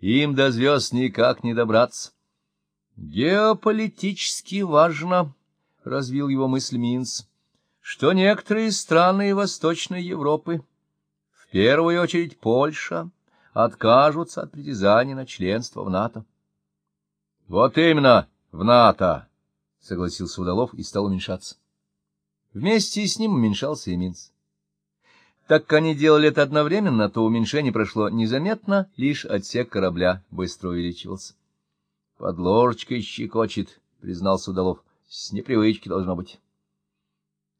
Им до звезд никак не добраться. Геополитически важно, — развил его мысль Минц, — что некоторые страны Восточной Европы, в первую очередь Польша, откажутся от притязаний на членство в НАТО. — Вот именно, в НАТО, — согласился Удалов и стал уменьшаться. Вместе с ним уменьшался и Минц. Так как они делали это одновременно, то уменьшение прошло незаметно, лишь отсек корабля быстро увеличивался. — Под ложечкой щекочет, — признал Судолов. — С непривычки должно быть.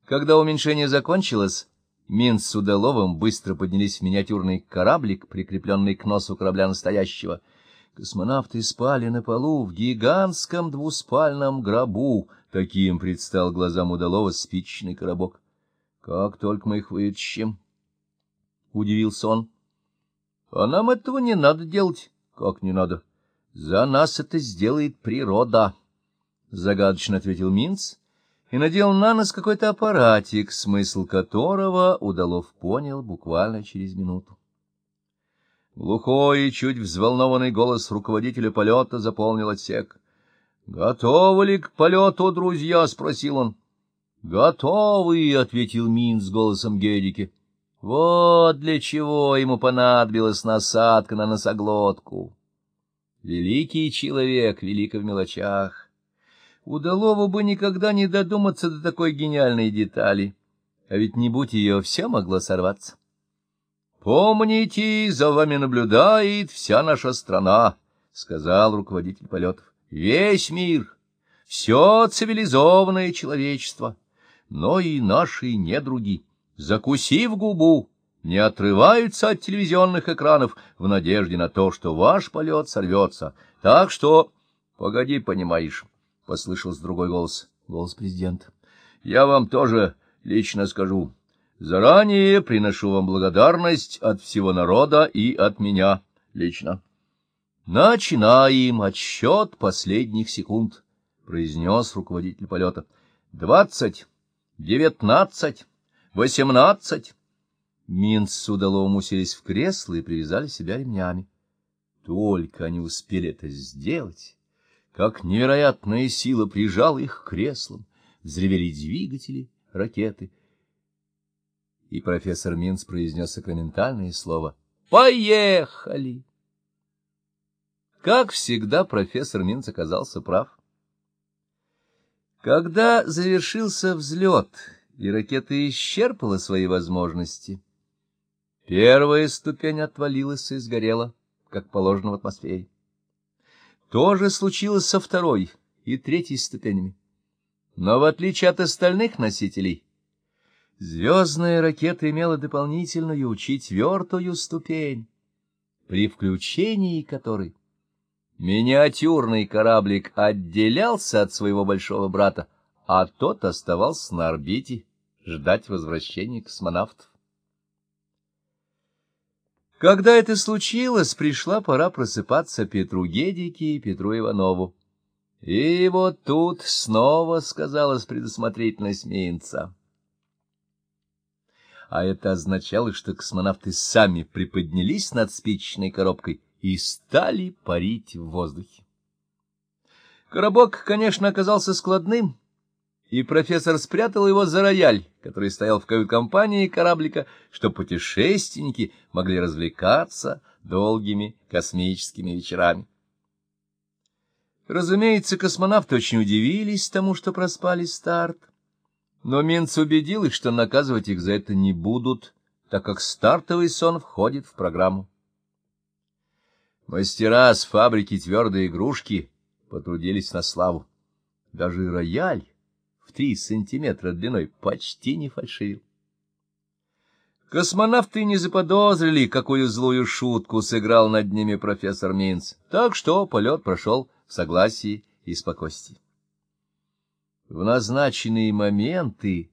Когда уменьшение закончилось, Минц с Удаловым быстро поднялись в миниатюрный кораблик, прикрепленный к носу корабля настоящего. Космонавты спали на полу в гигантском двуспальном гробу, таким предстал глазам Удалова спичечный коробок. — Как только мы их вытащим? — удивился он. — А нам этого не надо делать. — Как не надо? — За нас это сделает природа, — загадочно ответил Минц и надел на нос какой-то аппаратик, смысл которого Удалов понял буквально через минуту. Глухой и чуть взволнованный голос руководителя полета заполнил отсек. — Готовы ли к полету, друзья? — спросил он. — Готовы, — ответил Мин с голосом Гедики. Вот для чего ему понадобилась насадка на носоглотку. Великий человек, велико в мелочах. Удалову бы никогда не додуматься до такой гениальной детали, а ведь не будь ее, все могло сорваться. Помните, за вами наблюдает вся наша страна, — сказал руководитель полетов. Весь мир, все цивилизованное человечество, но и наши недруги, закусив губу, не отрываются от телевизионных экранов в надежде на то, что ваш полет сорвется. Так что... — Погоди, понимаешь, — послышался другой голос, голос президента. — Я вам тоже лично скажу. Заранее приношу вам благодарность от всего народа и от меня лично. Начинаем отсчет последних секунд, произнес руководитель полета. Двадцать, девятнадцать, восемнадцать. Минц с удалом уселись в кресло и привязали себя ремнями. Только они успели это сделать, как невероятная сила прижала их к креслам, взревели двигатели, ракеты — и профессор Минц произнес сакраментальное слово «Поехали!». Как всегда, профессор Минц оказался прав. Когда завершился взлет, и ракета исчерпала свои возможности, первая ступень отвалилась и сгорела, как положено в атмосфере. То же случилось со второй и третьей ступенями. Но в отличие от остальных носителей, Звездная ракета имела дополнительную четвертую ступень, при включении которой миниатюрный кораблик отделялся от своего большого брата, а тот оставался на орбите ждать возвращения космонавтов. Когда это случилось, пришла пора просыпаться Петру Гедике и Петру Иванову. И вот тут снова сказалась предусмотрительность Минца а это означало, что космонавты сами приподнялись над спичечной коробкой и стали парить в воздухе. Коробок, конечно, оказался складным, и профессор спрятал его за рояль, который стоял в кают-компании кораблика, чтобы путешественники могли развлекаться долгими космическими вечерами. Разумеется, космонавты очень удивились тому, что проспали старт. Но Минц убедил их, что наказывать их за это не будут, так как стартовый сон входит в программу. Мастера с фабрики твердой игрушки потрудились на славу. Даже рояль три сантиметра длиной почти не фальшивил. Космонавты не заподозрили, какую злую шутку сыграл над ними профессор Минц, так что полет прошел в согласии и спокойствии. В назначенные моменты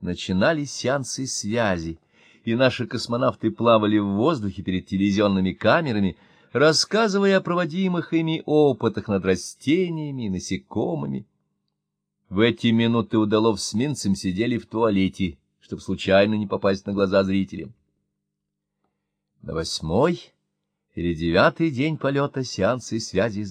начинались сеансы связи, и наши космонавты плавали в воздухе перед телевизионными камерами, рассказывая о проводимых ими опытах над растениями и насекомыми. В эти минуты Удалов с Минцем сидели в туалете, чтобы случайно не попасть на глаза зрителям. На восьмой или девятый день полета сеансы связи